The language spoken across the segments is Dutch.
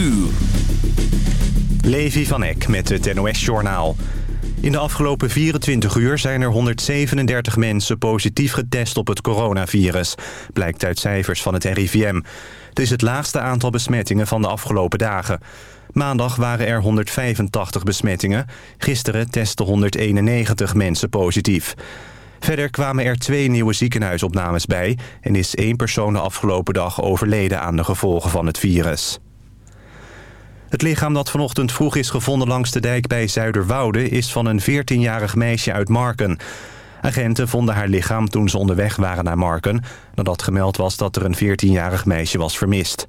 uur. Levi van Eck met het NOS-journaal. In de afgelopen 24 uur zijn er 137 mensen positief getest op het coronavirus. Blijkt uit cijfers van het RIVM. Het is het laagste aantal besmettingen van de afgelopen dagen. Maandag waren er 185 besmettingen. Gisteren testten 191 mensen positief. Verder kwamen er twee nieuwe ziekenhuisopnames bij... en is één persoon de afgelopen dag overleden aan de gevolgen van het virus. Het lichaam dat vanochtend vroeg is gevonden langs de dijk bij Zuiderwoude... is van een 14-jarig meisje uit Marken. Agenten vonden haar lichaam toen ze onderweg waren naar Marken... nadat gemeld was dat er een 14-jarig meisje was vermist.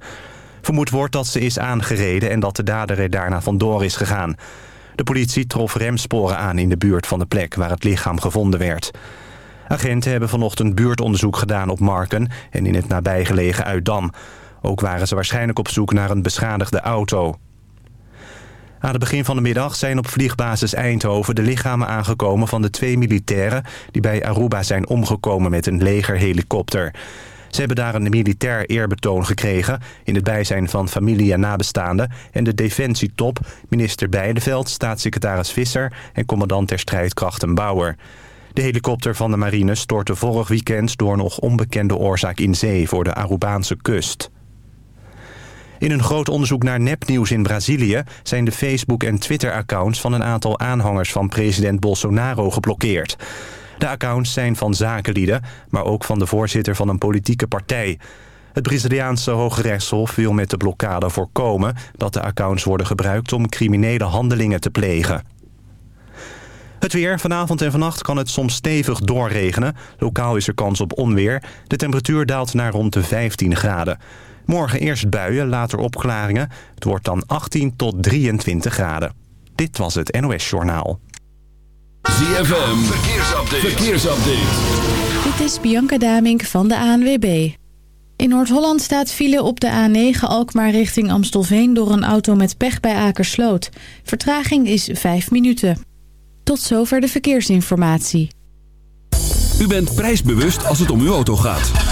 Vermoed wordt dat ze is aangereden en dat de dader er daarna vandoor is gegaan. De politie trof remsporen aan in de buurt van de plek waar het lichaam gevonden werd. Agenten hebben vanochtend buurtonderzoek gedaan op Marken en in het nabijgelegen Uitdam. Ook waren ze waarschijnlijk op zoek naar een beschadigde auto. Aan het begin van de middag zijn op vliegbasis Eindhoven de lichamen aangekomen van de twee militairen die bij Aruba zijn omgekomen met een legerhelikopter. Ze hebben daar een militair eerbetoon gekregen... in het bijzijn van familie en nabestaanden... en de defensietop, minister Beideveld, staatssecretaris Visser... en commandant der strijdkrachten Bauer. De helikopter van de marine stortte vorig weekend... door nog onbekende oorzaak in zee voor de Arubaanse kust. In een groot onderzoek naar nepnieuws in Brazilië... zijn de Facebook- en Twitter-accounts van een aantal aanhangers van president Bolsonaro geblokkeerd. De accounts zijn van zakenlieden, maar ook van de voorzitter van een politieke partij. Het Braziliaanse Hoge Rechtshof wil met de blokkade voorkomen... dat de accounts worden gebruikt om criminele handelingen te plegen. Het weer. Vanavond en vannacht kan het soms stevig doorregenen. Lokaal is er kans op onweer. De temperatuur daalt naar rond de 15 graden. Morgen eerst buien, later opklaringen. Het wordt dan 18 tot 23 graden. Dit was het NOS Journaal. ZFM. Verkeersupdate. Verkeersupdate. Dit is Bianca Damink van de ANWB. In Noord-Holland staat file op de A9 Alkmaar richting Amstelveen... door een auto met pech bij Akersloot. Vertraging is 5 minuten. Tot zover de verkeersinformatie. U bent prijsbewust als het om uw auto gaat.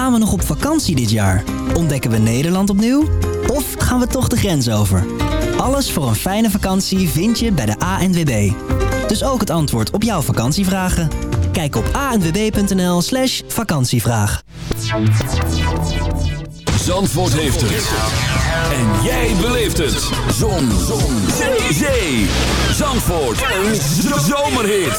Gaan we nog op vakantie dit jaar? Ontdekken we Nederland opnieuw? Of gaan we toch de grens over? Alles voor een fijne vakantie vind je bij de ANWB. Dus ook het antwoord op jouw vakantievragen? Kijk op anwb.nl slash vakantievraag. Zandvoort heeft het. En jij beleeft het. Zon. Zon. Zee. Zee. Zandvoort. Een zomerhit.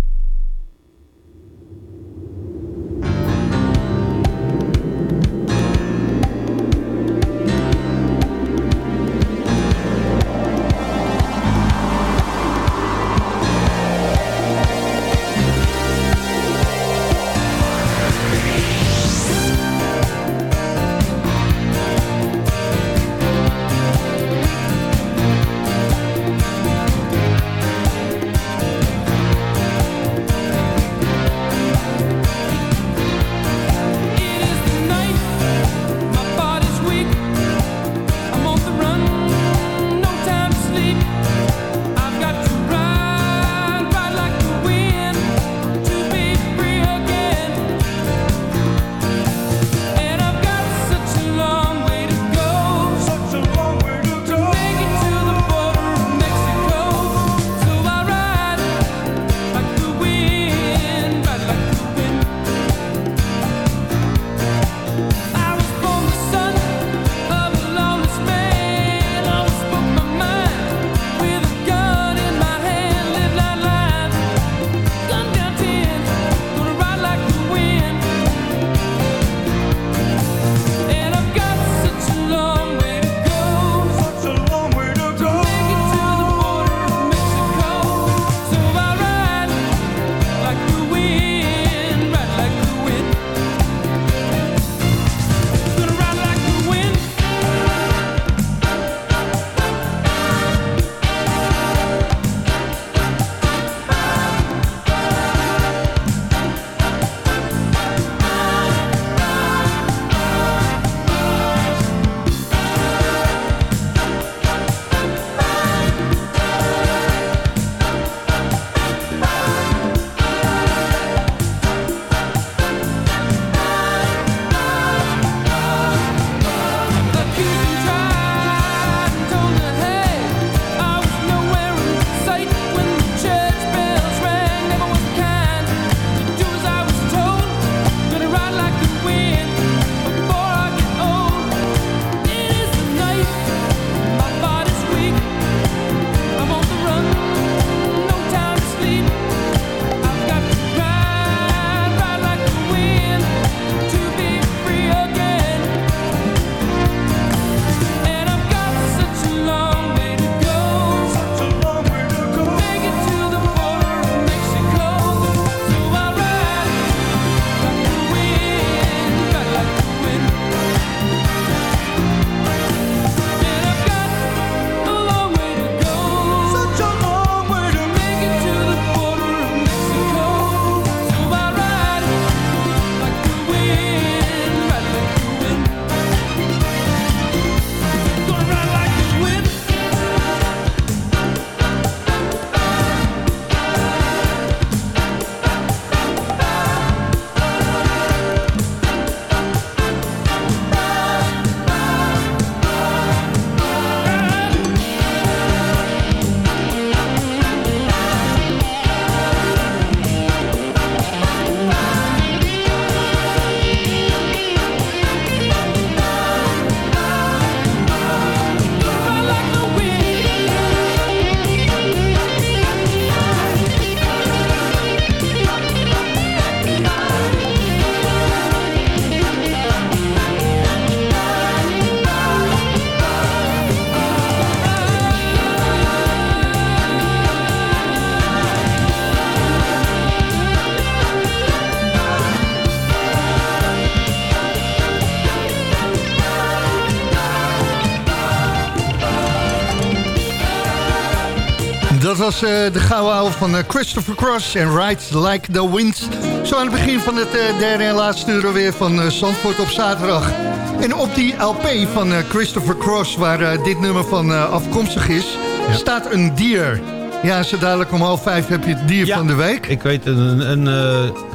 Was eh, de gouden oude van eh, Christopher Cross en Ride Like the Wind. Zo aan het begin van het eh, derde en laatste uur weer van Zandvoort op zaterdag. En op die LP van Christopher Cross, waar dit nummer van afkomstig is, staat een dier. Ja, zo dadelijk om half vijf heb je het dier van de week. ik weet een... een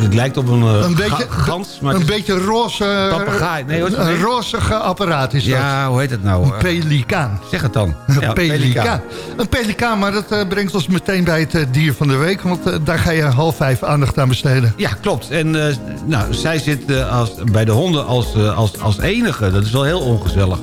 het lijkt op een, een beetje, gans. Maar een beetje roze... Papegaai. Nee, een, een rozige apparaat is dat. Ja, hoe heet het nou? Een pelikaan. Zeg het dan. Ja, pelikaan. Een pelikaan, maar dat uh, brengt ons meteen bij het uh, dier van de week. Want uh, daar ga je half vijf aandacht aan besteden. Ja, klopt. En nou, zij zit als, bij de honden als, als, als enige. Dat is wel heel ongezellig.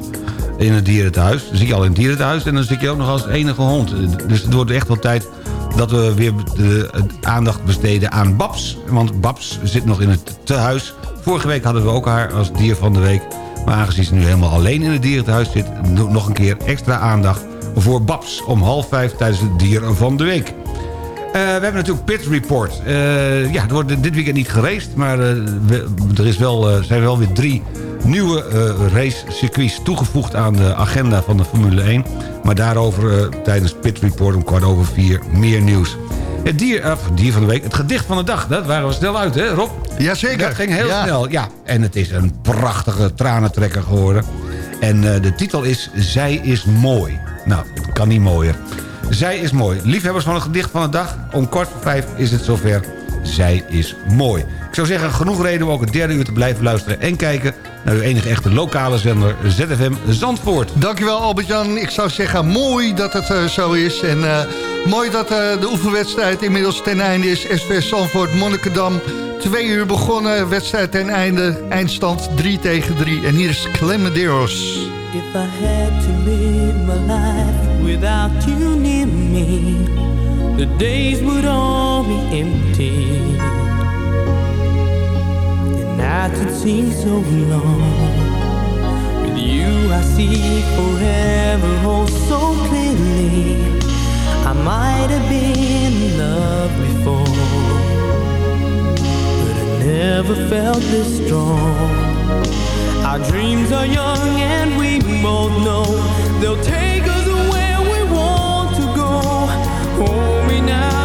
In het dierenthuis. Dan zit je al in het dierenthuis en dan zit je ook nog als enige hond. Dus het wordt echt wel tijd dat we weer de, aandacht besteden aan Babs. Want Babs zit nog in het tehuis. Vorige week hadden we ook haar als dier van de week. Maar aangezien ze nu helemaal alleen in het dierentehuis zit... nog een keer extra aandacht voor Babs om half vijf tijdens het dier van de week. Uh, we hebben natuurlijk Pit Report. Uh, ja, er wordt dit weekend niet geraced, maar we, er is wel, zijn wel weer drie nieuwe racecircuits toegevoegd aan de agenda van de Formule 1. Maar daarover tijdens Pit Report om kwart over vier meer nieuws. Het dier, dier van de week, het gedicht van de dag. Dat waren we snel uit, hè Rob? Jazeker. Dat ging heel snel, ja. En het is een prachtige tranentrekker geworden. En uh, de titel is Zij is mooi. Nou, het kan niet mooier. Zij is mooi. Liefhebbers van het gedicht van de dag. Om kwart voor vijf is het zover. Zij is mooi. Ik zou zeggen, genoeg reden om ook het derde uur te blijven luisteren... en kijken naar uw enige echte lokale zender ZFM Zandvoort. Dankjewel Albert-Jan. Ik zou zeggen, mooi dat het uh, zo is. En uh, mooi dat uh, de oefenwedstrijd inmiddels ten einde is. SV Zandvoort, Monnikendam. Twee uur begonnen, wedstrijd ten einde. Eindstand 3 tegen 3. En hier is Clemaderos. If I had to live my life without you near me, the days would all be empty. The nights would seem so long. With you, I see forever oh so clearly. Might have been in love before, but I never felt this strong. Our dreams are young and we both know they'll take us where we want to go. Hold me now,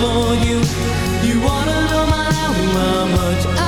for you. You wanna know my how much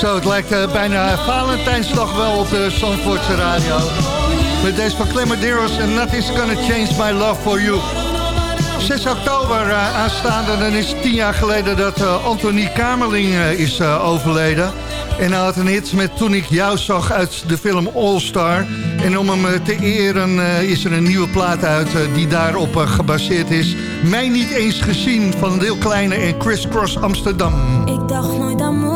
Zo, het lijkt eh, bijna Valentijnsdag wel op de Zandvoortse radio. Met deze van Clemaderos en Nothing's Gonna Change My Love For You. 6 oktober eh, aanstaande, dan is het tien jaar geleden dat eh, Anthony Kamerling is overleden. En hij had een hit met Toen ik jou zag uit de film All Star. En om hem te eren is er een nieuwe plaat uit die daarop gebaseerd is. Mij niet eens gezien van Deel Kleine en Chris Cross Amsterdam. Ik dacht nooit aan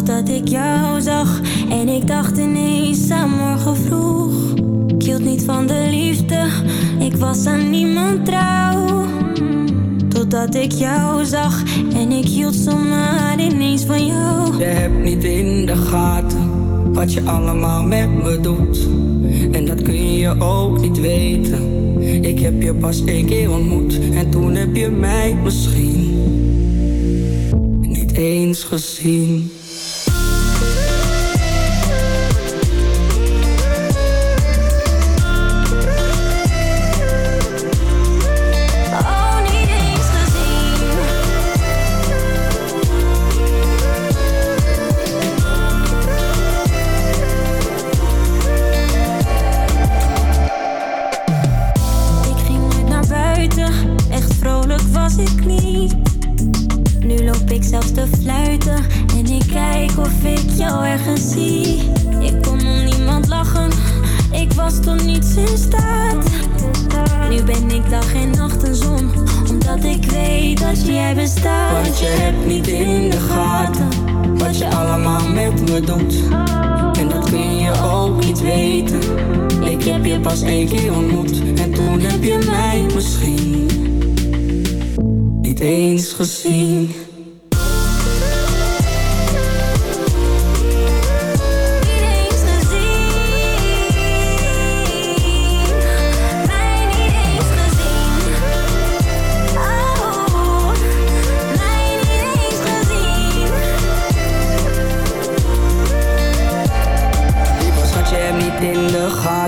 Totdat ik jou zag en ik dacht ineens aan morgen vroeg. Ik hield niet van de liefde, ik was aan niemand trouw. Totdat ik jou zag en ik hield zomaar ineens van jou. Je hebt niet in de gaten wat je allemaal met me doet. En dat kun je ook niet weten. Ik heb je pas één keer ontmoet en toen heb je mij misschien niet eens gezien. Want je hebt niet in de gaten wat je allemaal met me doet. En dat kun je ook niet weten. Ik heb je pas één keer ontmoet en toen heb je mij misschien niet eens gezien.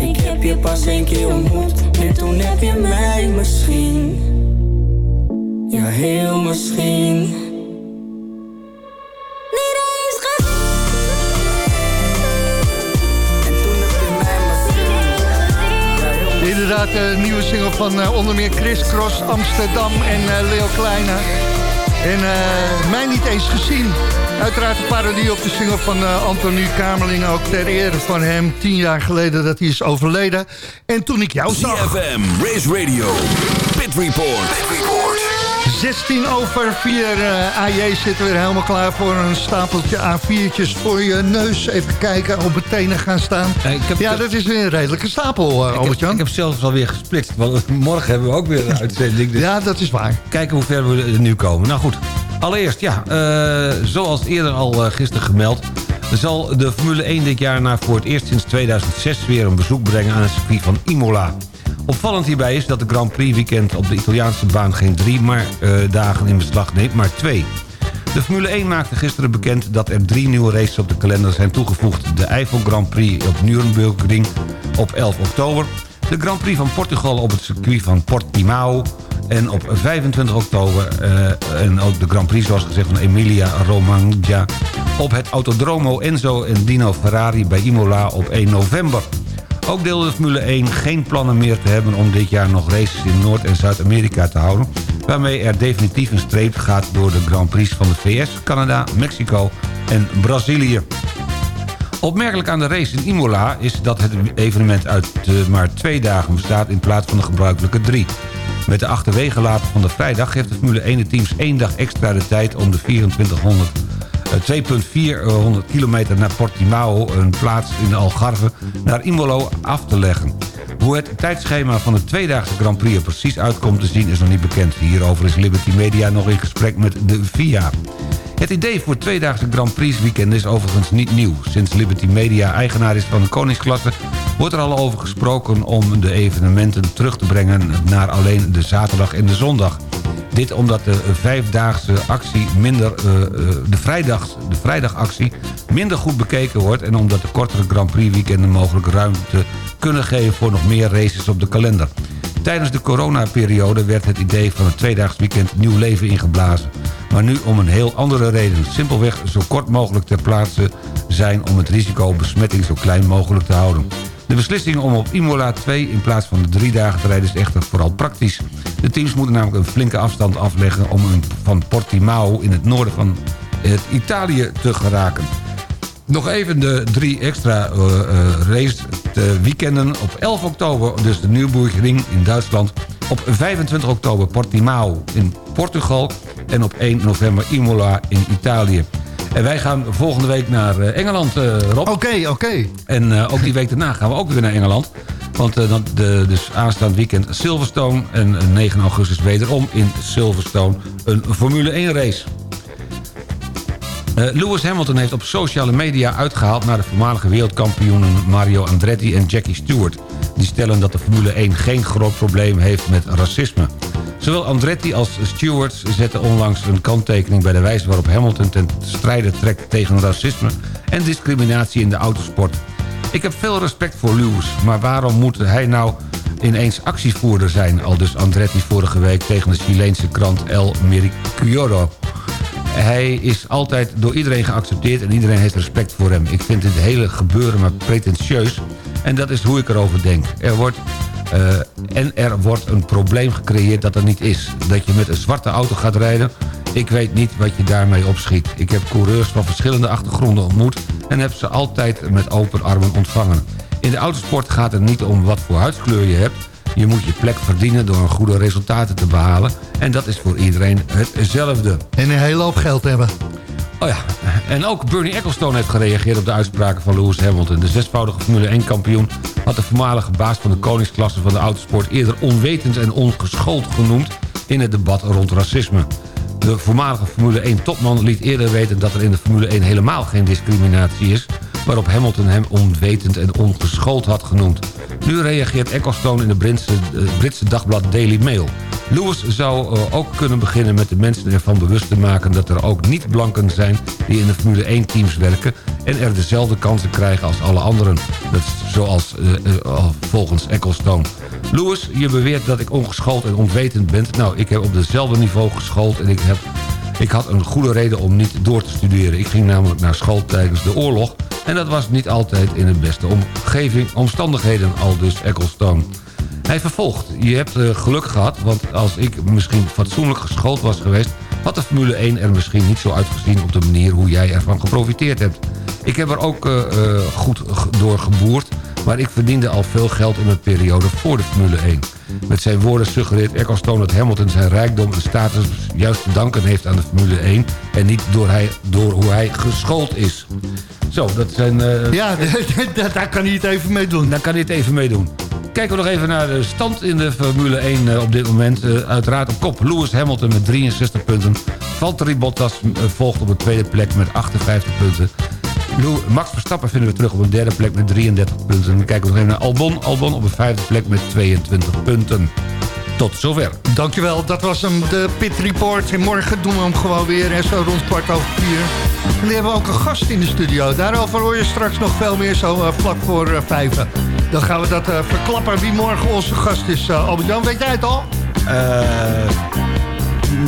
ik heb je pas één keer ontmoet en toen heb je mij misschien. Ja, heel misschien. Niet eens gezien. En toen heb je mij misschien. Inderdaad, de nieuwe single van eh, onder meer Chris Cross Amsterdam en eh, Leo Kleine. En eh, mij niet eens gezien. Uiteraard een parodie op de single van eh, Anthony Kamerling. Ook ter ere van hem, tien jaar geleden dat hij is overleden. En toen ik jou zag... CFM, Race Radio, Pit Report. 16 over 4 eh, AJ zitten weer helemaal klaar voor een stapeltje A4'tjes voor je neus. Even kijken, op het tenen gaan staan. Ja, heb- ja, dat is weer een redelijke stapel, uh, Ik heb, Albert-Jan. ik heb zelfs alweer gesplitst, want morgen hebben we ook weer een uitzending. Dus Ja, dat is waar. kijken hoe ver we er nu komen. Nou goed, allereerst, ja, eh, zoals eerder al eh, gisteren gemeld... zal de Formule 1 dit jaar na voor het eerst sinds 2006 weer een bezoek brengen aan het circuit van Imola. Opvallend hierbij is dat de Grand Prix weekend op de Italiaanse baan geen drie maar, eh, dagen in beslag neemt, maar twee. De Formule 1 maakte gisteren bekend dat er drie nieuwe races op de kalender zijn toegevoegd. De Eiffel Grand Prix op Nürburgring op 11 oktober. De Grand Prix van Portugal op het circuit van Portimao. En op 25 oktober, eh, en ook de Grand Prix zoals gezegd van Emilia Romagna... op het Autodromo Enzo en Dino Ferrari bij Imola op 1 november. Ook deelde de Formule 1 geen plannen meer te hebben om dit jaar nog races in Noord- en Zuid-Amerika te houden... waarmee er definitief een streep gaat door de Grand Prix van de VS, Canada, Mexico en Brazilië. Opmerkelijk aan de race in Imola is dat het evenement uit eh, maar twee dagen bestaat... in plaats van de gebruikelijke drie. Met de achterwege later van de vrijdag geeft de Formule 1 de teams één dag extra de tijd... om de 2400 eh, 2,400 kilometer naar Portimao, een plaats in de Algarve, naar Imolo af te leggen. Hoe het tijdschema van de tweedaagse Grand Prix er precies uitkomt te zien is nog niet bekend. Hierover is Liberty Media nog in gesprek met de FIA. Het idee voor tweedaagse Grand Prix weekend is overigens niet nieuw. Sinds Liberty Media eigenaar is van de koningsklasse... wordt er al over gesproken om de evenementen terug te brengen... naar alleen de zaterdag en de zondag. Dit omdat de vijfdaagse actie minder, eh, eh, de, vrijdags, de vrijdagactie minder goed bekeken wordt... en omdat de kortere Grand Prix weekenden mogelijk ruimte kunnen geven... voor nog meer races op de kalender. Tijdens de coronaperiode werd het idee van het tweedaags weekend nieuw leven ingeblazen. Maar nu om een heel andere reden. Simpelweg zo kort mogelijk ter plaatse zijn om het risico besmetting zo klein mogelijk te houden. De beslissing om op Imola 2 in plaats van de drie dagen te rijden is echter vooral praktisch. De teams moeten namelijk een flinke afstand afleggen om van Portimao in het noorden van het Italië te geraken. Nog even de drie extra uh, uh, race weekenden. Op 11 oktober dus de Nürburgring in Duitsland. Op 25 oktober Portimao in Portugal. En op 1 november Imola in Italië. En wij gaan volgende week naar Engeland, Rob. Oké, okay, oké. Okay. En ook die week daarna gaan we ook weer naar Engeland. Want dan de, dus aanstaand weekend Silverstone. En 9 augustus wederom in Silverstone een Formule 1 race. Lewis Hamilton heeft op sociale media uitgehaald... naar de voormalige wereldkampioenen Mario Andretti en Jackie Stewart. Die stellen dat de Formule 1 geen groot probleem heeft met racisme. Zowel Andretti als Stewart zetten onlangs een kanttekening... bij de wijze waarop Hamilton ten strijde trekt tegen racisme... en discriminatie in de autosport. Ik heb veel respect voor Lewis, maar waarom moet hij nou ineens actievoerder zijn... al dus Andretti vorige week tegen de Chileense krant El Mercurio... Hij is altijd door iedereen geaccepteerd en iedereen heeft respect voor hem. Ik vind dit hele gebeuren maar pretentieus. En dat is hoe ik erover denk. Er wordt, uh, en er wordt een probleem gecreëerd dat er niet is. Dat je met een zwarte auto gaat rijden. Ik weet niet wat je daarmee opschiet. Ik heb coureurs van verschillende achtergronden ontmoet... en heb ze altijd met open armen ontvangen. In de autosport gaat het niet om wat voor huidskleur je hebt... Je moet je plek verdienen door een goede resultaten te behalen. En dat is voor iedereen hetzelfde. En een hele hoop geld hebben. Oh ja, en ook Bernie Ecclestone heeft gereageerd op de uitspraken van Lewis Hamilton. De zesvoudige Formule 1 kampioen had de voormalige baas van de koningsklasse van de autosport... eerder onwetend en ongeschoold genoemd in het debat rond racisme. De voormalige Formule 1 topman liet eerder weten dat er in de Formule 1 helemaal geen discriminatie is... waarop Hamilton hem onwetend en ongeschoold had genoemd. Nu reageert Ecclestone in de Britse, uh, Britse dagblad Daily Mail. Lewis zou uh, ook kunnen beginnen met de mensen ervan bewust te maken... dat er ook niet-blanken zijn die in de Formule 1-teams werken... en er dezelfde kansen krijgen als alle anderen. Dat zoals uh, volgens Ecclestone. Lewis, je beweert dat ik ongeschoold en onwetend ben. Nou, ik heb op dezelfde niveau geschoold en ik heb... Ik had een goede reden om niet door te studeren. Ik ging namelijk naar school tijdens de oorlog... en dat was niet altijd in de beste omgeving, omstandigheden, al dus Ecclestone. Hij vervolgt, je hebt uh, geluk gehad, want als ik misschien fatsoenlijk geschoold was geweest... had de Formule 1 er misschien niet zo uitgezien op de manier hoe jij ervan geprofiteerd hebt. Ik heb er ook uh, uh, goed door geboerd, maar ik verdiende al veel geld in een periode voor de Formule 1. Met zijn woorden suggereert Ecclestone dat Hamilton zijn rijkdom en status juist te danken heeft aan de Formule 1... en niet door, hij, door hoe hij geschoold is. Zo, dat zijn... Uh... Ja, daar kan hij het even mee doen. Daar kan hij het even mee doen. Kijken we nog even naar de stand in de Formule 1 uh, op dit moment. Uh, uiteraard op kop Lewis Hamilton met 63 punten. Valtteri Bottas volgt op de tweede plek met 58 punten. Max Verstappen vinden we terug op een derde plek met 33 punten. Dan kijken we nog even naar Albon. Albon op een vijfde plek met 22 punten. Tot zover. Dankjewel, dat was hem, de Pit Report. En morgen doen we hem gewoon weer, en zo rond kwart over vier. En dan hebben we ook een gast in de studio. Daarover hoor je straks nog veel meer, zo uh, vlak voor uh, vijven. Dan gaan we dat uh, verklappen wie morgen onze gast is. Uh, Albert-Jan, weet jij het al?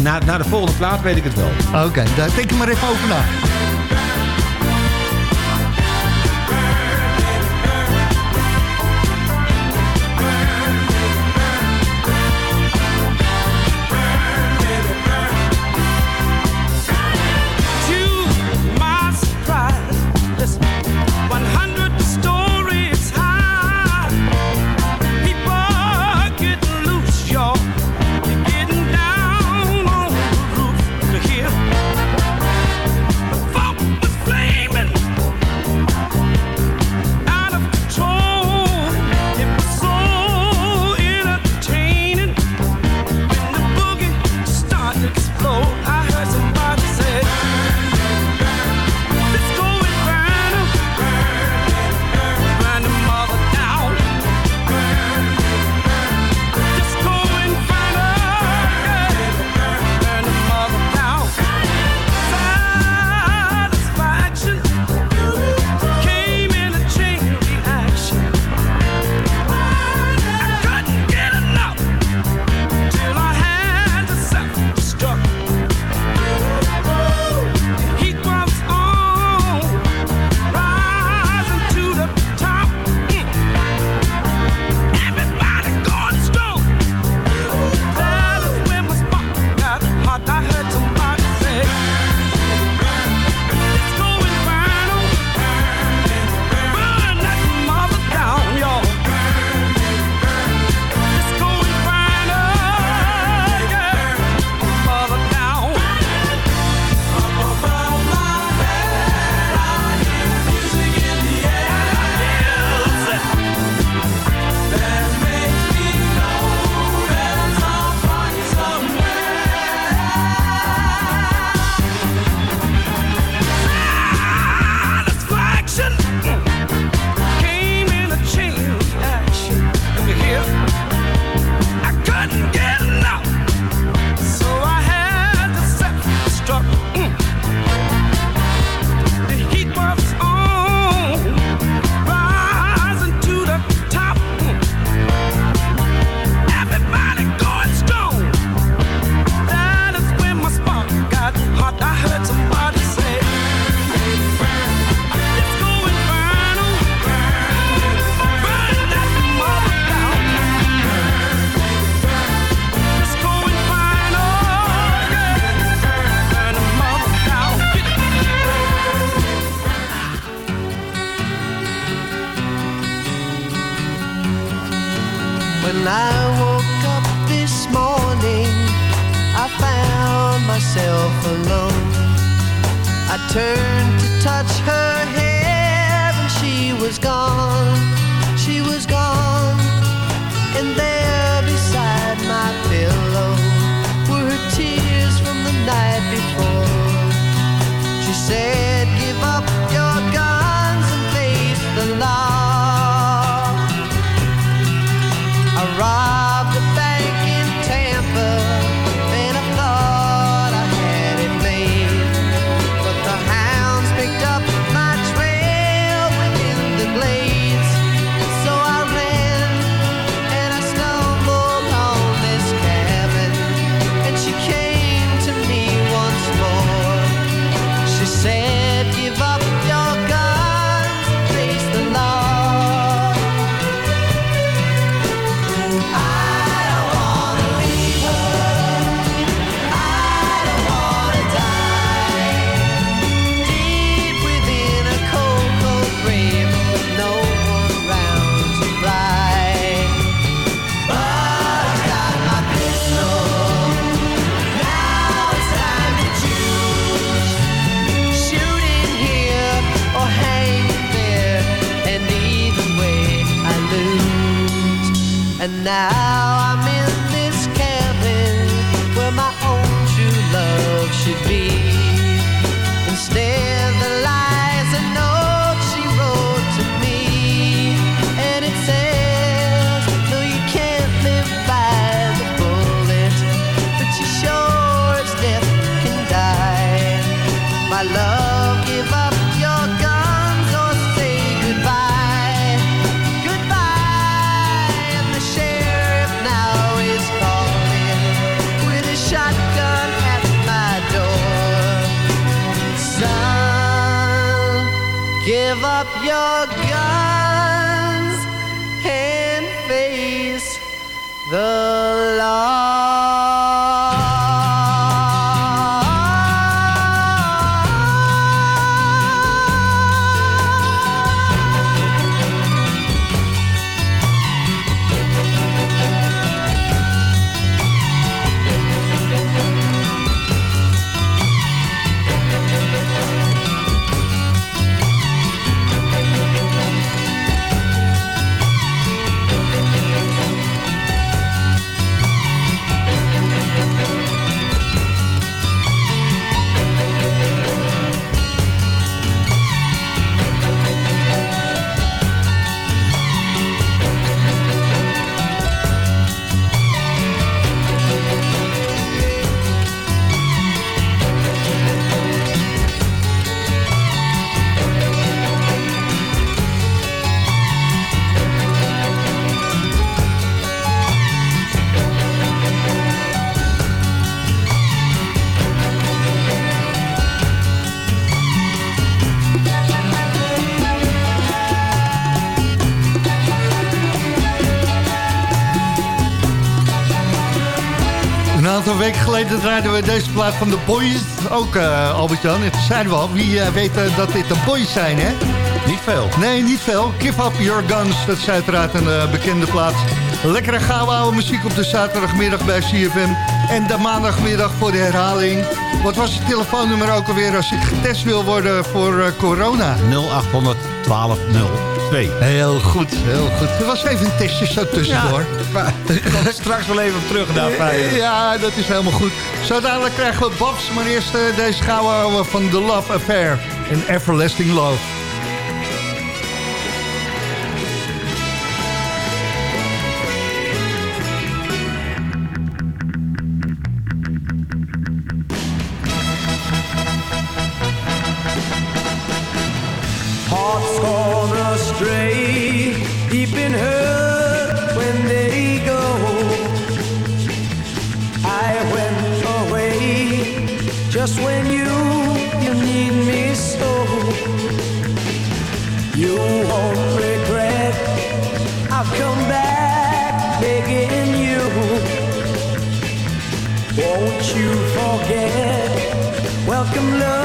na, na de volgende plaat weet ik het wel. Oké, okay, daar denk ik maar even over na. geleden draaiden we deze plaat van de Boys. Ook eh, Albert-Jan, Het zijn we. Wie eh, weet eh, dat dit de Boys zijn, hè? Niet veel. Nee, niet veel. Give Up Your Guns, dat is uiteraard een bekende plaat. Lekkere gouden muziek op de zaterdagmiddag bij CFM. En de maandagmiddag voor de herhaling. Wat was het telefoonnummer ook alweer als je getest wil worden voor corona? 0800 120. Heel goed, heel goed. Er was even een testje zo tussendoor. Ja, maar, straks wel even terug naar. Ja, dat is helemaal goed. Zo dadelijk krijgen we Babs, maar eerst eh, deze gouden van The Love Affair. in Everlasting Love. Welcome, love.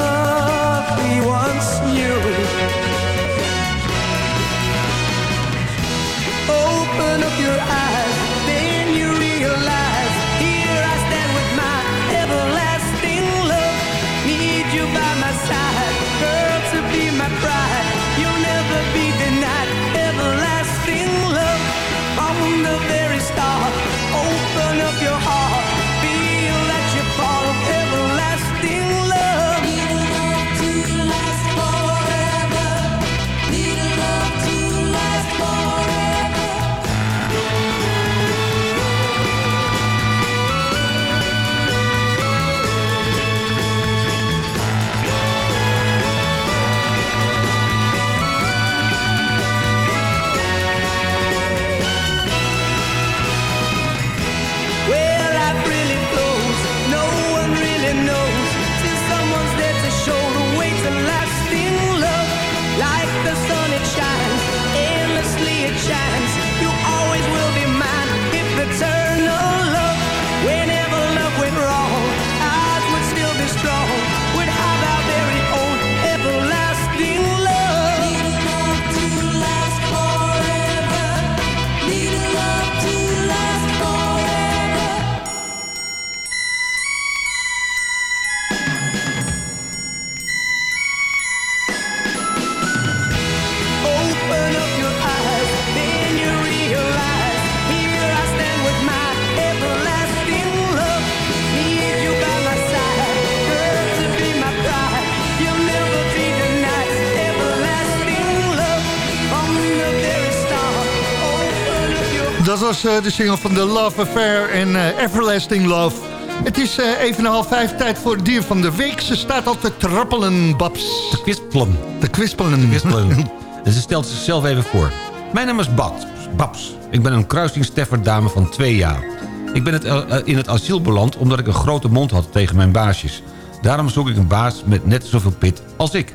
Dat was eh, de single van The Love Affair en eh, Everlasting Love. Het is eh, even een half vijf tijd voor het dier van de week. Ze staat al te trappelen, Babs. Te kwispelen. Te kwispelen. kwispelen. en ze stelt zichzelf even voor. Mijn naam is Babs. Babs. Ik ben een kruisingstefferdame van twee jaar. Ik ben het, in het asiel beland omdat ik een grote mond had tegen mijn baasjes. Daarom zoek ik een baas met net zoveel pit als ik.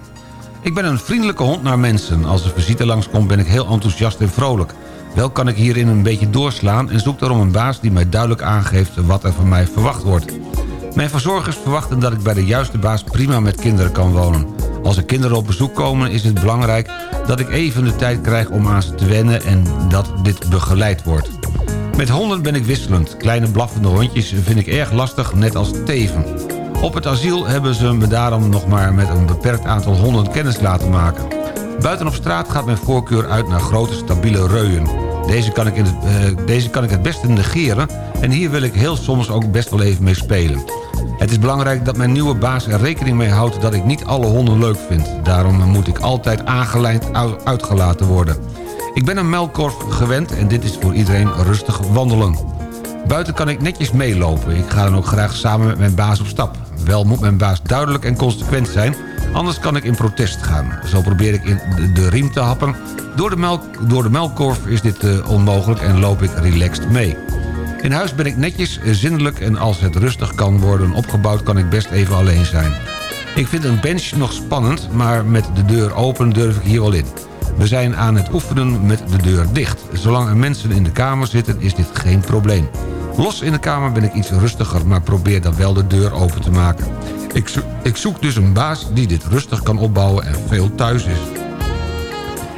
Ik ben een vriendelijke hond naar mensen. Als er visite langskomt ben ik heel enthousiast en vrolijk. Wel kan ik hierin een beetje doorslaan en zoek daarom een baas die mij duidelijk aangeeft wat er van mij verwacht wordt. Mijn verzorgers verwachten dat ik bij de juiste baas prima met kinderen kan wonen. Als er kinderen op bezoek komen is het belangrijk dat ik even de tijd krijg om aan ze te wennen en dat dit begeleid wordt. Met honden ben ik wisselend. Kleine blaffende hondjes vind ik erg lastig, net als teven. Op het asiel hebben ze me daarom nog maar met een beperkt aantal honden kennis laten maken. Buiten op straat gaat mijn voorkeur uit naar grote stabiele reuien. Deze kan, ik in het, eh, deze kan ik het beste negeren en hier wil ik heel soms ook best wel even mee spelen. Het is belangrijk dat mijn nieuwe baas er rekening mee houdt dat ik niet alle honden leuk vind. Daarom moet ik altijd aangelijnd u- uitgelaten worden. Ik ben een melkkorf gewend en dit is voor iedereen rustig wandelen. Buiten kan ik netjes meelopen. Ik ga dan ook graag samen met mijn baas op stap. Wel moet mijn baas duidelijk en consequent zijn... anders kan ik in protest gaan. Zo probeer ik in de, riem te happen. Door de, melk, door de melkkorf is dit eh, onmogelijk en loop ik relaxed mee. In huis ben ik netjes, eh, zindelijk en als het rustig kan worden opgebouwd... kan ik best even alleen zijn. Ik vind een bench nog spannend, maar met de deur open durf ik hier wel in. We zijn aan het oefenen met de deur dicht. Zolang er mensen in de kamer zitten is dit geen probleem. Los in de kamer ben ik iets rustiger, maar probeer dan wel de deur open te maken. Ik, ik zoek dus een baas die dit rustig kan opbouwen en veel thuis is.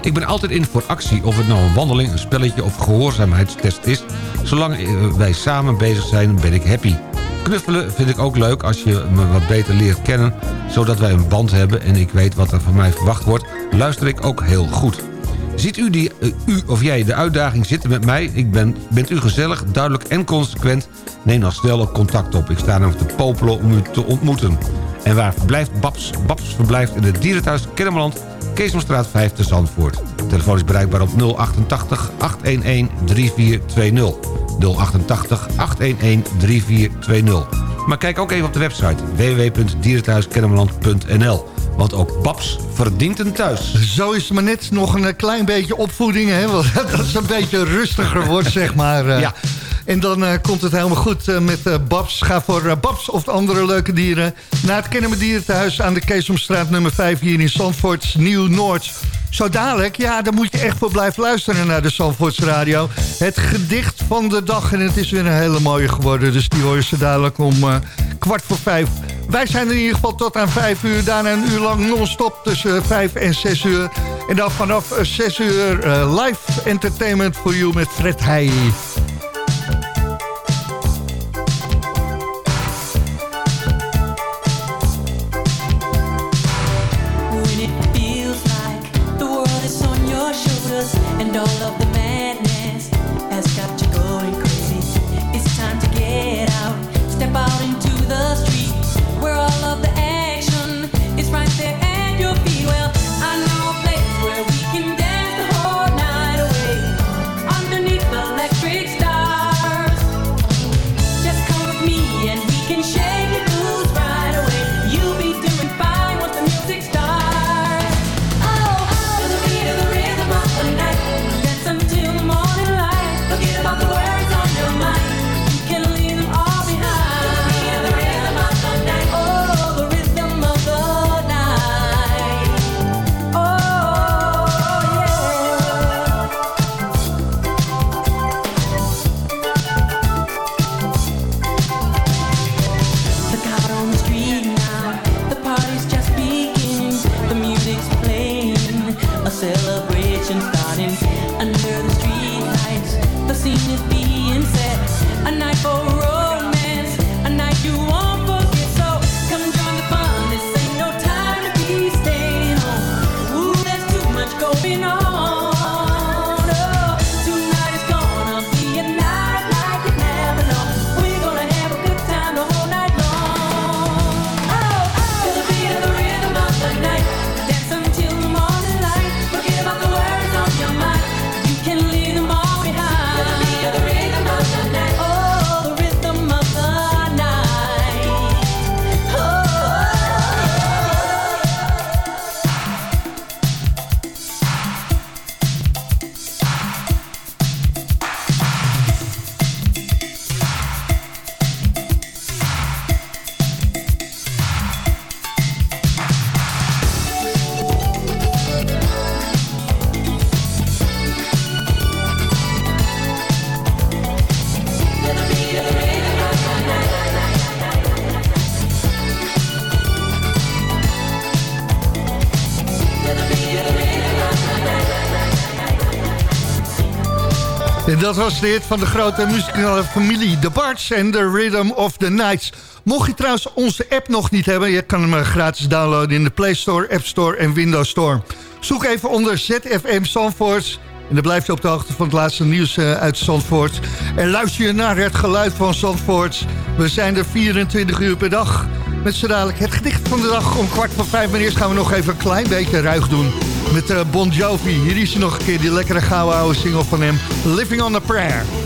Ik ben altijd in voor actie, of het nou een wandeling, een spelletje of gehoorzaamheidstest is. Zolang eh, wij samen bezig zijn, ben ik happy. Knuffelen vind ik ook leuk als je me wat beter leert kennen... zodat wij een band hebben en ik weet wat er van mij verwacht wordt... luister ik ook heel goed. Ziet u, die, u of jij de uitdaging zitten met mij? Ik ben, bent u gezellig, duidelijk en consequent? Neem dan snel contact op. Ik sta namelijk te popelen om u te ontmoeten. En waar verblijft Babs? Babs verblijft in het dierenthuis Kennemerland... Keesomstraat 5 te Zandvoort. De telefoon is bereikbaar op 088 811 3420. 088 811 3420. Maar kijk ook even op de website www.dierenthuiskennemerland.nl. Want ook Babs verdient een thuis. Zo is het maar net nog een eh, klein beetje opvoeding, hè? Want dat het een beetje rustiger wordt, zeg maar. eh. Ja. En dan eh, komt het helemaal goed met Babs. Ga voor Babs of de andere leuke dieren... naar het Kennemer Dierentehuis aan de Keesomstraat nummer 5... hier in Zandvoort, Nieuw-Noord. Zo dadelijk, ja, daar moet je echt voor blijven luisteren naar de Zandvoorts Radio. Het gedicht van de dag en het is weer een hele mooie geworden. Dus die hoor je zo dadelijk om eh, kwart voor vijf. Wij zijn in ieder geval tot aan vijf uur. Daarna een uur lang non-stop tussen vijf en zes uur. En dan vanaf eh, zes uur eh, live entertainment voor you met Fred Heij. Dat was de hit van de grote muzikale familie The Barts en The Rhythm of the Nights. Mocht je trouwens onze app nog niet hebben... je kan hem eh, gratis downloaden in de Play Store, App Store en Windows Store. Zoek even onder ZFM Zandvoort... En dan blijf je op de hoogte van het laatste nieuws eh, uit Zandvoort. En luister je naar het geluid van Zandvoort. We zijn er 24 uur per dag. Met z'n dadelijk het gedicht van de dag om kwart voor vijf. Maar eerst gaan we nog even een klein beetje ruig doen. Met eh, Bon Jovi. Hier is nog een keer, die lekkere gouden oude single van hem. Living on a Prayer.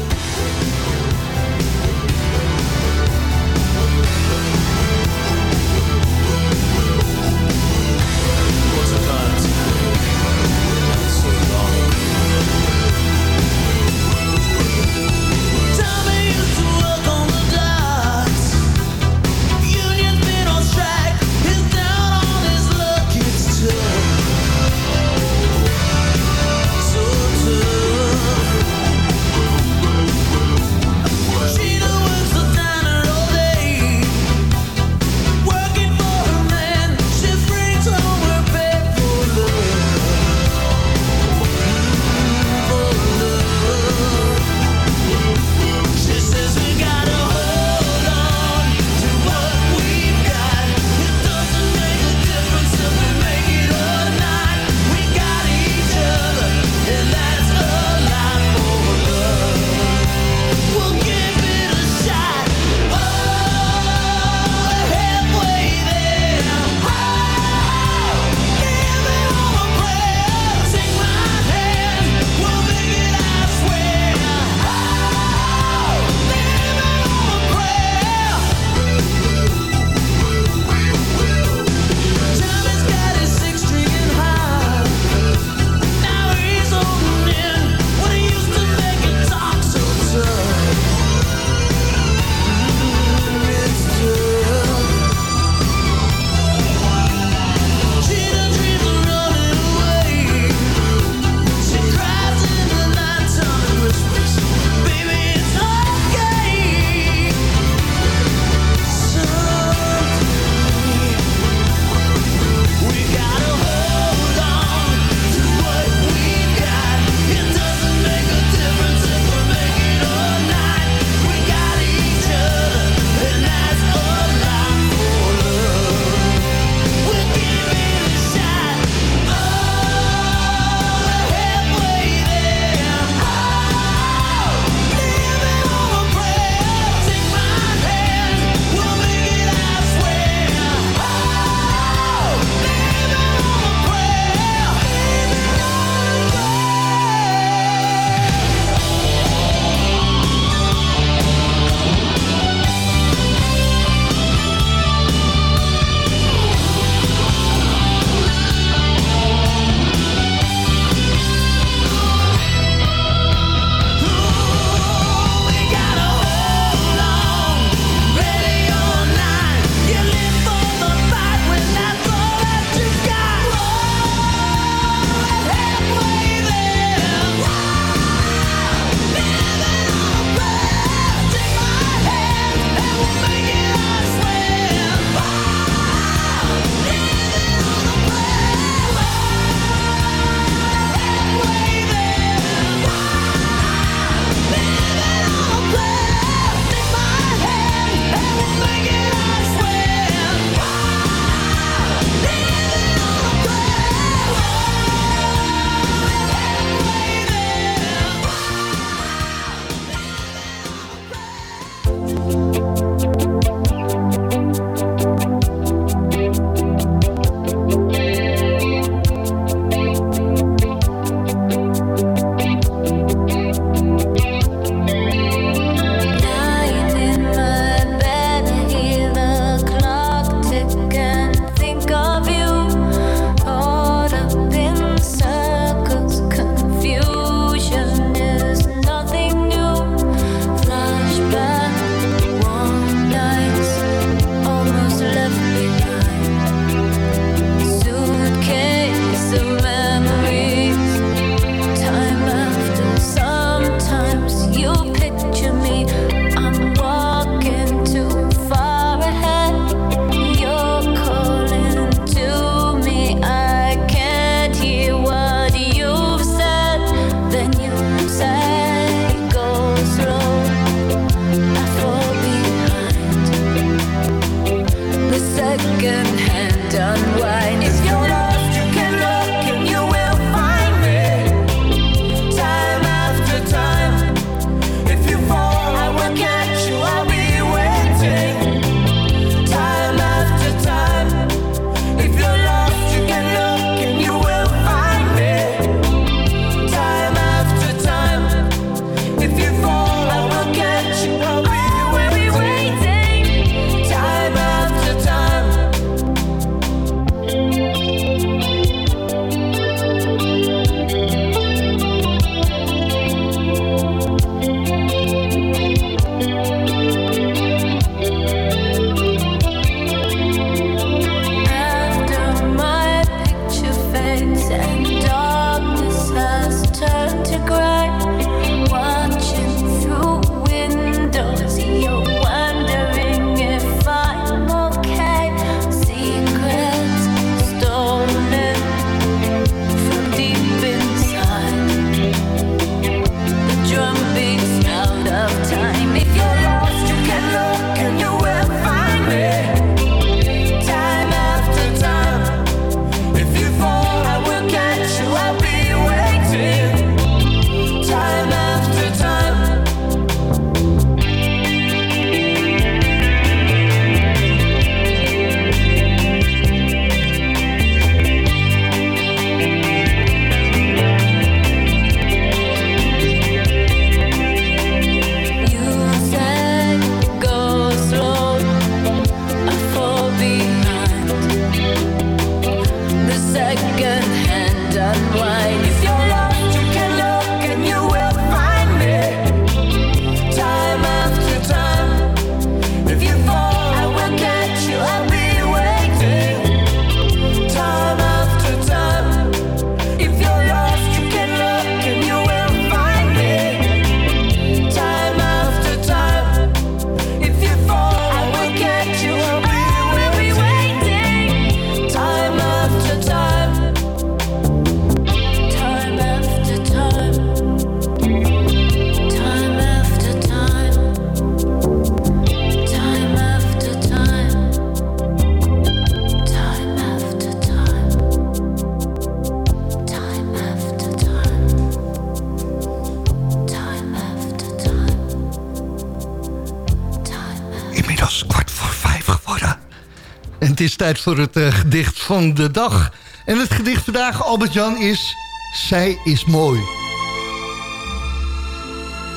Tijd voor het eh, gedicht van de dag. En het gedicht vandaag, Albert-Jan, is... Zij is mooi.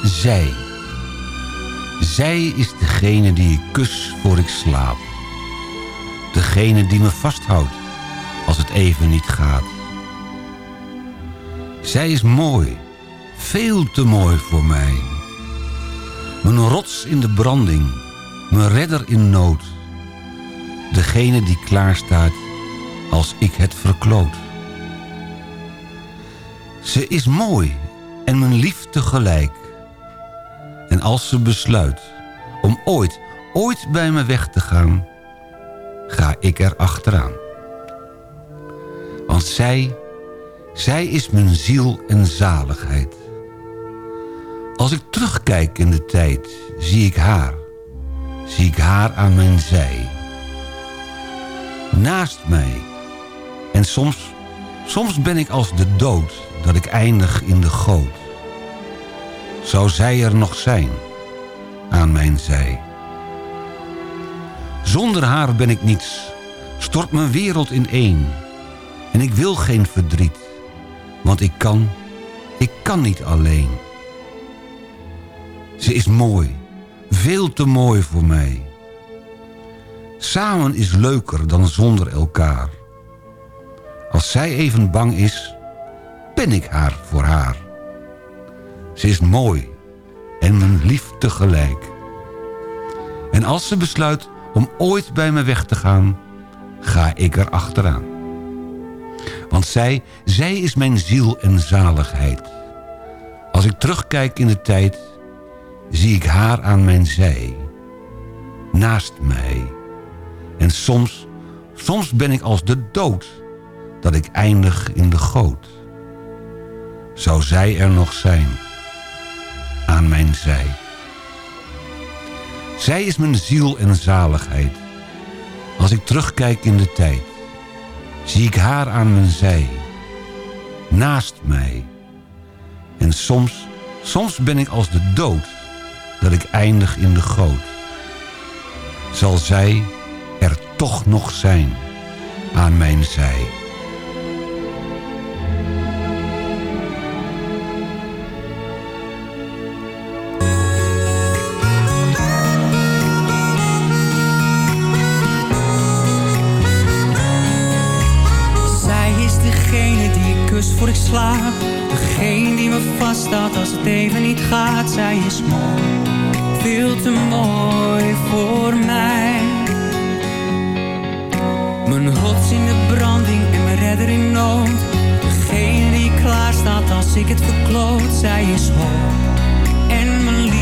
Zij. Zij is degene die ik kus voor ik slaap. Degene die me vasthoudt als het even niet gaat. Zij is mooi, veel te mooi voor mij. Mijn rots in de branding, mijn redder in nood. Degene die klaarstaat als ik het verkloot. Ze is mooi en mijn lief tegelijk. En als ze besluit om ooit, ooit bij me weg te gaan... ga ik er achteraan. Want zij, zij is mijn ziel en zaligheid. Als ik terugkijk in de tijd, zie ik haar. Zie ik haar aan mijn zij. Naast mij. En soms, soms ben ik als de dood, dat ik eindig in de goot. Zou zij er nog zijn, aan mijn zij. Zonder haar ben ik niets, stort mijn wereld in één. En ik wil geen verdriet, want ik kan, ik kan niet alleen. Ze is mooi, veel te mooi voor mij. Samen is leuker dan zonder elkaar. Als zij even bang is, ben ik haar voor haar. Ze is mooi en mijn lief tegelijk. En als ze besluit om ooit bij me weg te gaan, ga ik er achteraan. Want zij, zij is mijn ziel en zaligheid. Als ik terugkijk in de tijd, zie ik haar aan mijn zij. Naast mij. En soms, soms ben ik als de dood, dat ik eindig in de goot. Zou zij er nog zijn, aan mijn zij. Zij is mijn ziel en zaligheid. Als ik terugkijk in de tijd, zie ik haar aan mijn zij. Naast mij. En soms, soms ben ik als de dood, dat ik eindig in de goot. Zal zij toch nog zijn, aan mijn zij. Is degene die ik kus voor ik slaap. Degene die me vasthoudt als het even niet gaat. Zij is mooi, veel te mooi voor mij. In de branding en mijn redder in nood. Degene die klaar staat als ik het verkloot. Zij is hoog en mijn lief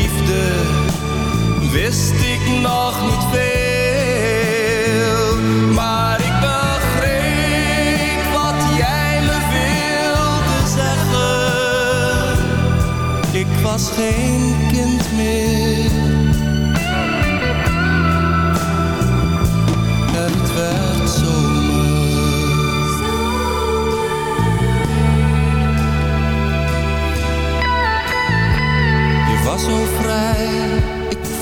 wist ik nog niet veel. Maar ik begreep wat jij me wilde zeggen. Ik was geen kind meer. Het werd. Je was zo vrij,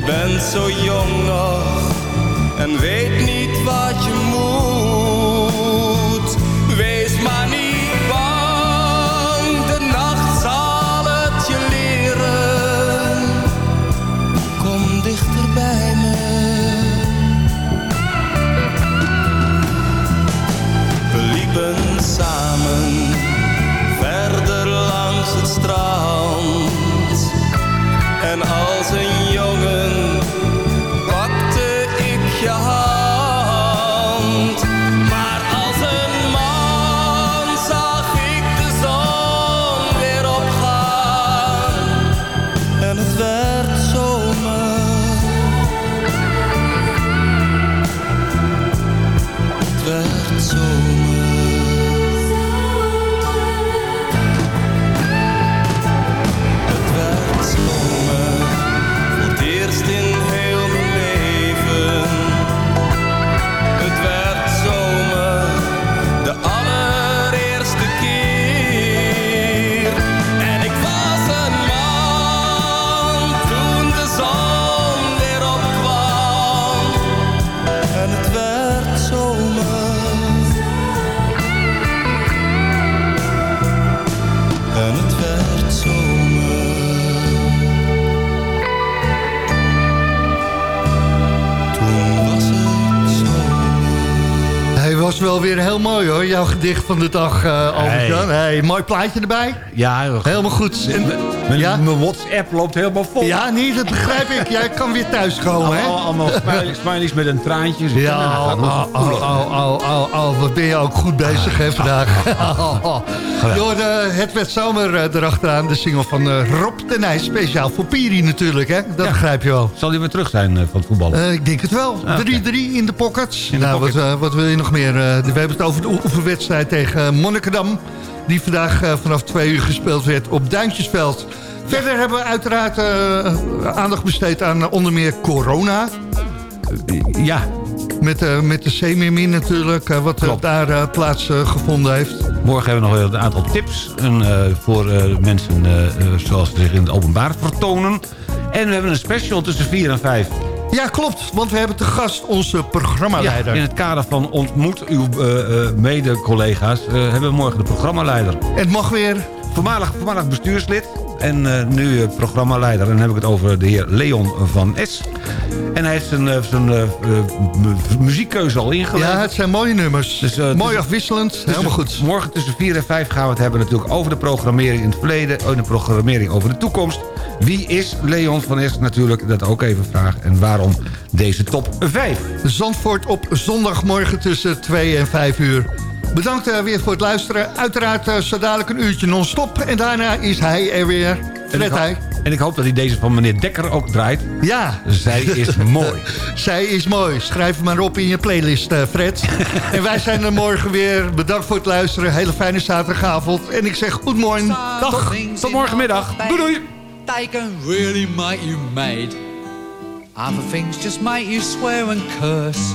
Je bent zo jong nog en weet niet wat je moet. Wel weer heel mooi hoor, jouw gedicht van de dag, eh Albert-Jan. Hey, mooi plaatje erbij. Ja, Helemaal goed. En, Mijn, ja? mijn WhatsApp loopt helemaal vol. ja, nee, dat begrijp ik. Jij kan weer thuiskomen, hè? Allemaal, smileys, met een traantje. Ja, nog oh, oh, oh, oh, wat ben je ook goed bezig hè, vandaag. Door de Het werd zomer eh, erachteraan, de single van eh, Rob de Nijs. Speciaal voor Piri natuurlijk, hè? Dat begrijp je wel. Zal hij weer terug zijn eh, van het voetballen? Eh, ik denk het wel. 3-3 Ah, in de pockets. In de nou, pocket. Wat, eh, wat wil je nog meer? Eh, we hebben het over de oefenwedstrijd tegen eh, Monnikendam. Die vandaag eh, vanaf twee uur gespeeld werd op Duintjesveld. Verder hebben we uiteraard eh, aandacht besteed aan eh, onder meer corona. ja. Met, eh, met de Zeemeermin natuurlijk, wat Klopt. daar eh, plaatsgevonden heeft. Morgen hebben we nog een aantal tips en, voor mensen zoals ze zich in het openbaar vertonen. En we hebben een special tussen 4 en 5. Ja, klopt, want we hebben te gast onze programmaleider. in het kader van ontmoet uw eh, mede-collega's... eh, hebben we morgen de programmaleider. Het mag weer. Voormalig, voormalig bestuurslid. En eh, nu eh, programmaleider. En dan heb ik het over de heer Leon van S. En hij heeft zijn, eh, zijn mu- muziekkeuze al ingeleverd. Ja, het zijn mooie nummers. Dus, Mooi tussen- afwisselend, tussen- helemaal goed. Morgen tussen 4 en 5 gaan we het hebben natuurlijk over de programmering in het verleden... en de programmering over de toekomst. Wie is Leon van S natuurlijk, dat ook even vraag. En waarom deze top 5? Zandvoort op zondagmorgen tussen 2 en 5 uur. Bedankt eh, weer voor het luisteren. Uiteraard eh, zo dadelijk een uurtje non-stop. En daarna is hij er weer. En ik, Fred hij. en ik hoop dat hij deze van meneer Dekker ook draait. Ja. Zij is mooi. Zij is mooi. Schrijf hem maar op in je playlist, eh, Fred. en wij zijn er morgen weer. Bedankt voor het luisteren. Hele fijne zaterdagavond. En ik zeg goedemorgen. Dag. Tot morgenmiddag. Doei doei. They can really make you mad. Other things just make you swear and curse.